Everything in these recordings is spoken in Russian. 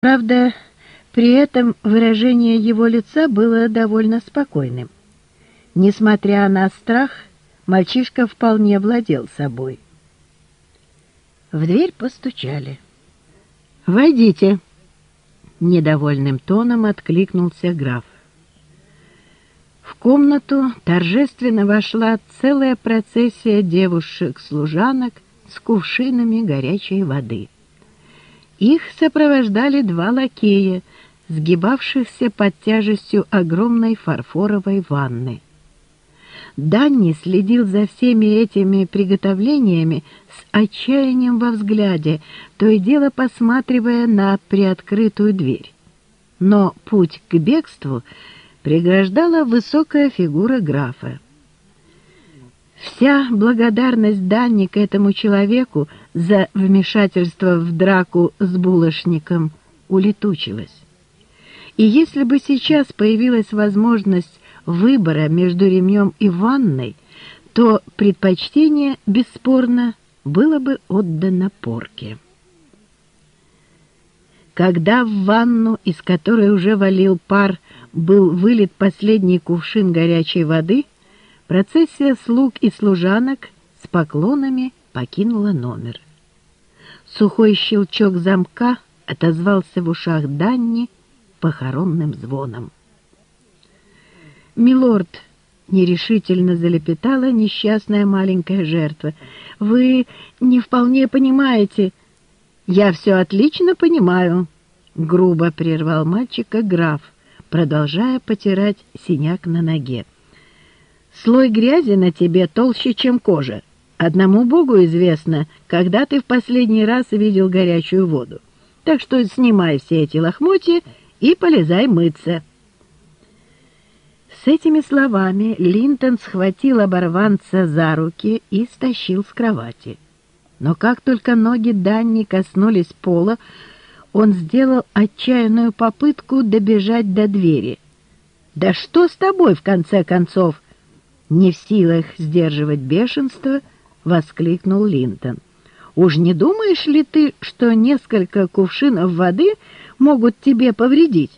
Правда, при этом выражение его лица было довольно спокойным. Несмотря на страх, мальчишка вполне владел собой. В дверь постучали. «Войдите!» — недовольным тоном откликнулся граф. В комнату торжественно вошла целая процессия девушек-служанок с кувшинами горячей воды. Их сопровождали два лакея, сгибавшихся под тяжестью огромной фарфоровой ванны. Данни следил за всеми этими приготовлениями с отчаянием во взгляде, то и дело посматривая на приоткрытую дверь. Но путь к бегству преграждала высокая фигура графа. Вся благодарность Данни к этому человеку за вмешательство в драку с булочником улетучилась. И если бы сейчас появилась возможность выбора между ремнем и ванной, то предпочтение, бесспорно, было бы отдано порке. Когда в ванну, из которой уже валил пар, был вылит последний кувшин горячей воды — Процессия слуг и служанок с поклонами покинула номер. Сухой щелчок замка отозвался в ушах Данни похоронным звоном. «Милорд!» — нерешительно залепетала несчастная маленькая жертва. «Вы не вполне понимаете...» «Я все отлично понимаю», — грубо прервал мальчика граф, продолжая потирать синяк на ноге. Слой грязи на тебе толще, чем кожа. Одному Богу известно, когда ты в последний раз видел горячую воду. Так что снимай все эти лохмотья и полезай мыться». С этими словами Линтон схватил оборванца за руки и стащил с кровати. Но как только ноги Данни коснулись пола, он сделал отчаянную попытку добежать до двери. «Да что с тобой, в конце концов?» Не в силах сдерживать бешенство, воскликнул Линтон. «Уж не думаешь ли ты, что несколько кувшинов воды могут тебе повредить?»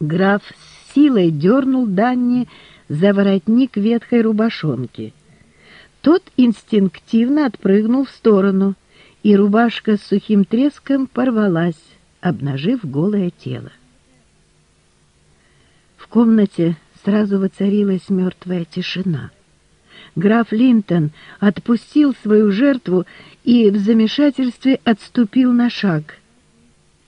Граф с силой дернул Данни за воротник ветхой рубашонки. Тот инстинктивно отпрыгнул в сторону, и рубашка с сухим треском порвалась, обнажив голое тело. В комнате сразу воцарилась мертвая тишина. Граф Линтон отпустил свою жертву и в замешательстве отступил на шаг.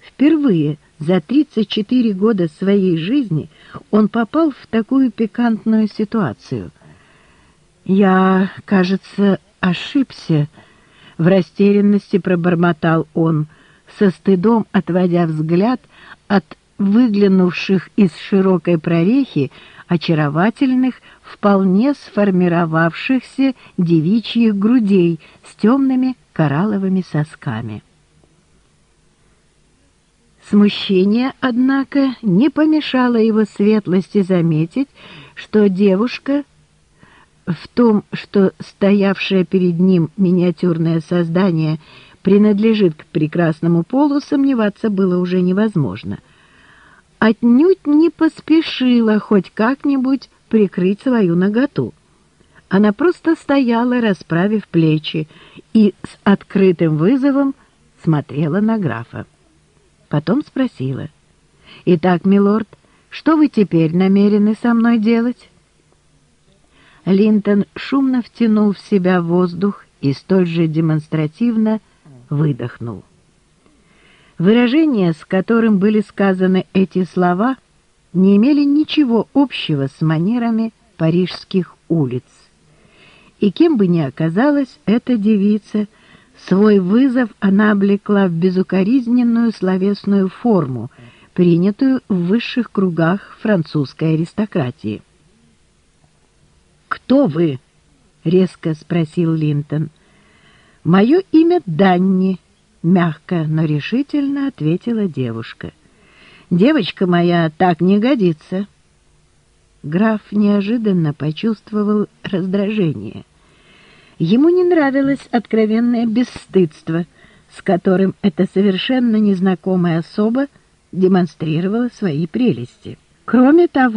Впервые за 34 года своей жизни он попал в такую пикантную ситуацию. «Я, кажется, ошибся», — в растерянности пробормотал он, со стыдом отводя взгляд от выглянувших из широкой прорехи очаровательных, вполне сформировавшихся девичьих грудей с темными коралловыми сосками. Смущение, однако, не помешало его светлости заметить, что девушка в том, что стоявшее перед ним миниатюрное создание принадлежит к прекрасному полу, сомневаться было уже невозможно — отнюдь не поспешила хоть как-нибудь прикрыть свою наготу. Она просто стояла, расправив плечи, и с открытым вызовом смотрела на графа. Потом спросила. «Итак, милорд, что вы теперь намерены со мной делать?» Линтон шумно втянул в себя воздух и столь же демонстративно выдохнул. Выражения, с которым были сказаны эти слова, не имели ничего общего с манерами парижских улиц. И кем бы ни оказалась эта девица, свой вызов она облекла в безукоризненную словесную форму, принятую в высших кругах французской аристократии. «Кто вы?» — резко спросил Линтон. «Мое имя Данни», Мягко, но решительно ответила девушка. «Девочка моя так не годится». Граф неожиданно почувствовал раздражение. Ему не нравилось откровенное бесстыдство, с которым эта совершенно незнакомая особа демонстрировала свои прелести. Кроме того,